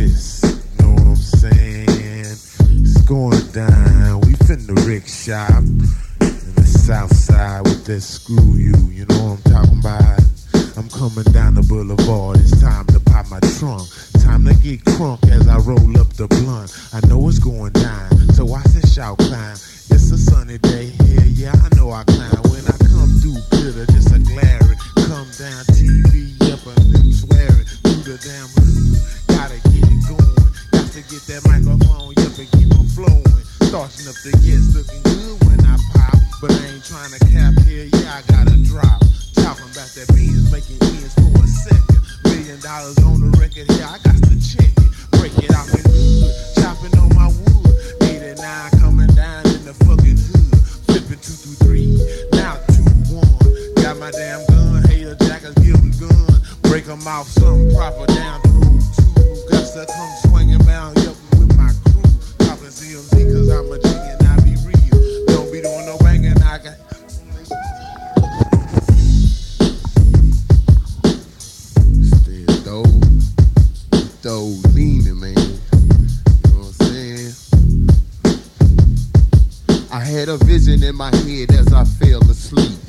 Texas. You know what I'm saying? It's going down. We finna Rick shop in the south side with that screw you. You know what I'm talking about? I'm coming down the boulevard. It's time to pop my trunk. Time to get crunk as I roll up the blunt. I know it's going down, Starting up the gets looking good when I pop. But I ain't trying to cap here, yeah, I gotta drop. Talking about that beans making ends for a second. Million dollars on the record, yeah, I got to check it. Break it off in good. Chopping on my wood. 89 coming down in the fucking hood. Flipping two through three. Now two one. Got my damn gun. Hater jackers, give them gun. Break them off something proper down through two. Got to come I'm a G and I be real. Don't be doing no banging. I got. Stay dope, dope, leaning, man. You know what I'm saying? I had a vision in my head as I fell asleep.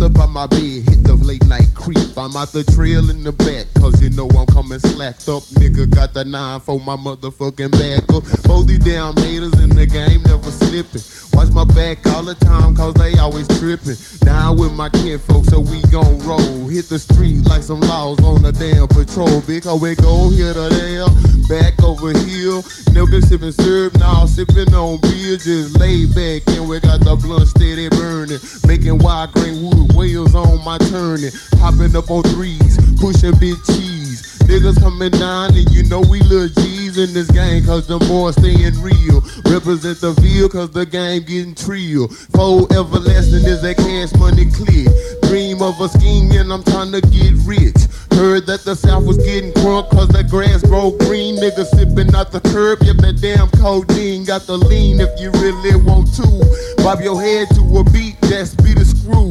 Up on my bed, hit the late night creep. I'm out the trail in the back, cause you know I'm coming slacked up. Nigga got the nine for my motherfucking back up. Both these damn haters in the game never slipping. Watch my back all the time, cause they always tripping. Down with my kid folks, so we gon' roll. Hit the street like some laws on a damn patrol. Because we go here to there, back over here. Never sipping syrup, now sipping on beer. Just lay back and we got the blunt steady burning. Making wild green wood wheels on my turning. Hopping up on threes, pushing big cheese. Niggas coming down and you know we little G's in this game cause them boys staying real. Represent the field cause the game getting trill. Four everlasting is that cash money clear. Dream of a scheme and I'm trying to get rich. Heard that the South was getting crunk cause the grass grow green. Niggas sipping out the curb, yep, that damn codeine got the lean if you really want to. Bob your head to a beat, that's be the screw.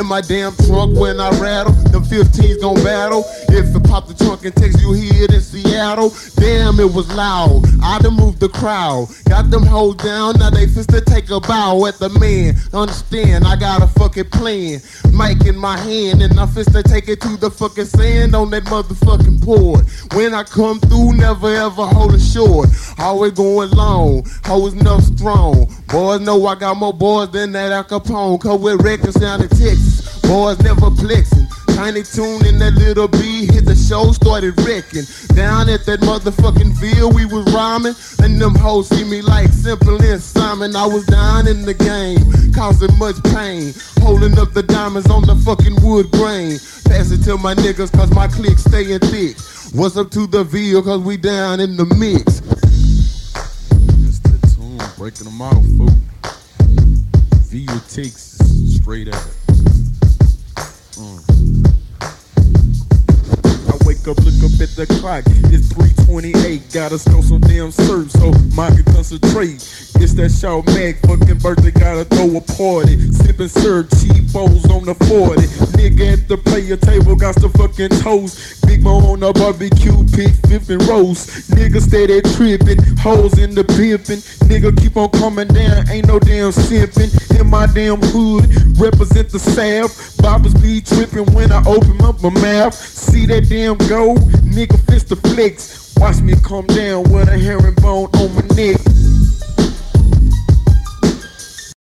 In my damn trunk when I rattle, them 15s gon' battle. If it pop the trunk and takes you here in Seattle, damn it was loud. I done moved the crowd, got them hold down, now they to take a bow at the man. Understand, I got a fucking plan. Mic in my hand and I fist to take it to the fucking sand on that motherfucking board. When I come through, never ever hold it short. Always going long, always enough strong. Boys know I got more boys than that Al Capone. Cause we're records down in Texas. Boys never flexing. Tiny tune in that little B hit the show, started wrecking. Down at that motherfucking field, we was rhyming. And them hoes see me like Simple and Simon. I was down in the game, causing much pain. Holding up the diamonds on the fucking wood grain. Pass it to my niggas, cause my clique staying thick. What's up to the veal, cause we down in the mix. That's the tune, breaking them out, fool. Via Texas, straight. Mm. Wake up, look up at the clock. It's 328. Gotta snow some damn surf so mine can concentrate. It's that Shaw Mac fucking birthday. Gotta throw a party. Sipping syrup, cheap bowls on the 40. Nigga at the player table got the fucking toast. Big Mo on the barbecue pit, flipping roast. Nigga steady tripping, hoes in the pimping. Nigga keep on coming down, ain't no damn simping. In my damn hood, represent the South. Bobbers be tripping when I open up my mouth. See that damn go, nigga fist the flex. Watch me come down with a herringbone on my neck.